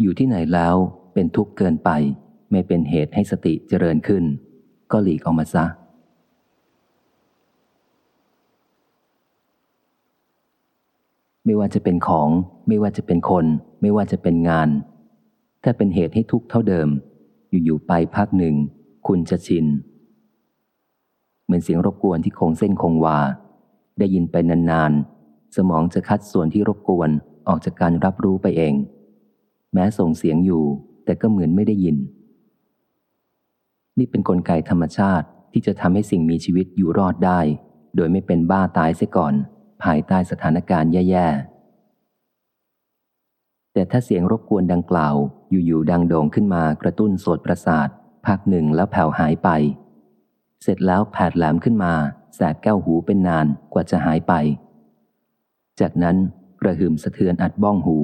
อยู่ที่ไหนแล้วเป็นทุกข์เกินไป ไม่เป็นเหตุให้สติเจริญขึ้น ก็หลีกออกมาซะ ไม่ว่าจะเป็นของ ไม่ว่าจะเป็นคน ไม่ว่าจะเป็นงาน ถ้าเป็นเหตุให้ทุกข์เท่าเดิม อยู่ๆไปพักหนึ่ง คุณจะชิน เหมือนเสียงรบกวนที่คงเส้นคงวา ได้ยินไปนานๆ สมองจะคัดส่วนที่รบกวนออกจากการรับรู้ไปเอง แม้ส่งเสียงอยู่ แต่ก็เหมือนไม่ได้ยิน นี่เป็นนกลไกธรรมชาติที่จะทำให้สิ่งมีชีวิตอยู่รอดได้ โดยไม่เป็นบ้าตายเสียก่อน ภายใต้สถานการณ์แย่ๆ แต่ถ้าเสียงรบกวนดังกล่าวอยู่ๆดังโด่งขึ้นมากระตุ้นโสตประสาทพักหนึ่งแล้วแผ่วหายไป เสร็จแล้วแผดแหลมขึ้นมา แสบแก้วหูเป็นนานกว่าจะหายไป จากนั้นกระหึ่มสะเทือนอัดบ้องหู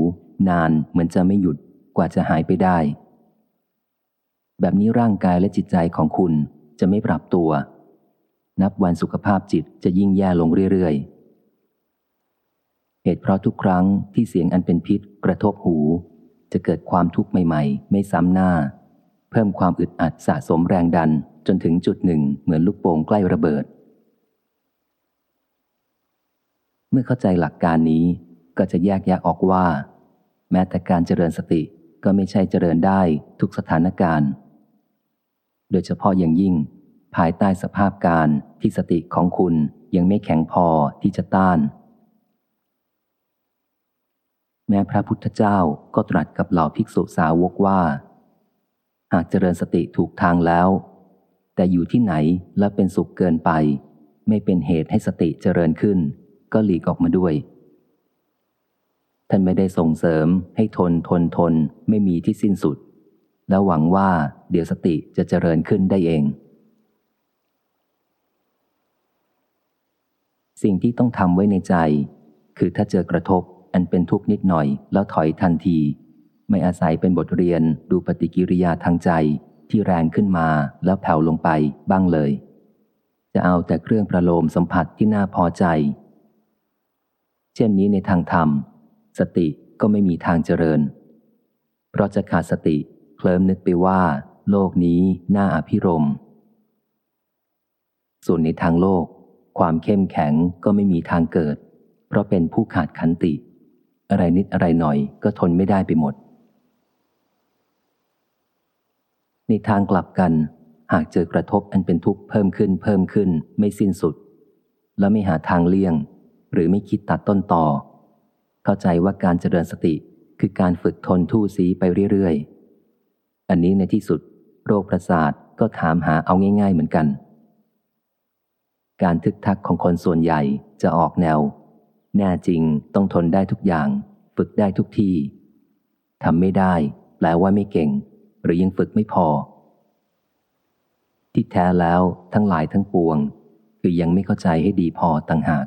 นานเหมือนจะไม่หยุดกว่าจะหายไปได้ แบบนี้ร่างกายและจิตใจของคุณจะไม่ปรับตัว นับวันสุขภาพจิตจะยิ่งแย่ลงเรื่อยๆ เหตุเพราะทุกครั้งที่เสียงอันเป็นพิษกระทบหู จะเกิดความทุกข์ใหม่ๆ ไม่ซ้ำหน้า เพิ่มความอึดอัดสะสมแรงดันจนถึงจุดหนึ่งเหมือนลูกโป่งใกล้ระเบิด เมื่อเข้าใจหลักการนี้ก็จะแยกแยะออกว่า แม้แต่การเจริญสติก็ไม่ใช่เจริญได้ทุกสถานการณ์ โดยเฉพาะอย่างยิ่ง ภายใต้สภาพการที่สติของคุณยังไม่แข็งพอที่จะต้าน แม้พระพุทธเจ้าก็ตรัสกับเหล่าภิกษุสาวกว่า หากเจริญสติถูกทางแล้ว แต่อยู่ที่ไหนและเป็นสุขเกินไป ไม่เป็นเหตุให้สติเจริญขึ้น ก็หลีกออกมาด้วย ท่านไม่ได้ส่งเสริมให้ทนทนทนไม่มีที่สิ้นสุด แล้วหวังว่าเดี๋ยวสติจะเจริญขึ้นได้เอง สิ่งที่ต้องทำไว้ในใจ คือถ้าเจอกระทบอันเป็นทุกข์นิดหน่อย แล้วถอยทันที ไม่อาศัยเป็นบทเรียนดูปฏิกิริยาทางใจที่แรงขึ้นมาแล้วแผ่วลงไปบ้างเลย จะเอาแต่เครื่องประโลมสัมผัสที่น่าพอใจ เช่นนี้ในทางธรรม สติก็ไม่มีทางเจริญ เพราะจะขาดสติเคลิมนึกไปว่า โลกนี้น่าอภิรม ส่วนในทางโลก ความเข้มแข็งก็ไม่มีทางเกิด เพราะเป็นผู้ขาดขันติ อะไรนิดอะไรหน่อยก็ทนไม่ได้ไปหมด ในทางกลับกัน หากเจอกระทบอันเป็นทุกข์เพิ่มขึ้นเพิ่มขึ้นไม่สิ้นสุด แล้วไม่หาทางเลี่ยง หรือไม่คิดตัดต้นต่อ เข้าใจว่าการเจริญสติคือการฝึกทนทู่สีไปเรื่อยๆ อันนี้ในที่สุด โรคประสาทก็ถามหาเอาง่าย ๆ เหมือนกัน การทึกทักของคนส่วนใหญ่จะออกแนว แน่จริงต้องทนได้ทุกอย่าง ฝึกได้ทุกที่ทำไม่ได้แปลว่าไม่เก่ง หรือยังฝึกไม่พอ ที่แท้แล้วทั้งหลายทั้งปวง คือยังไม่เข้าใจให้ดีพอต่างหาก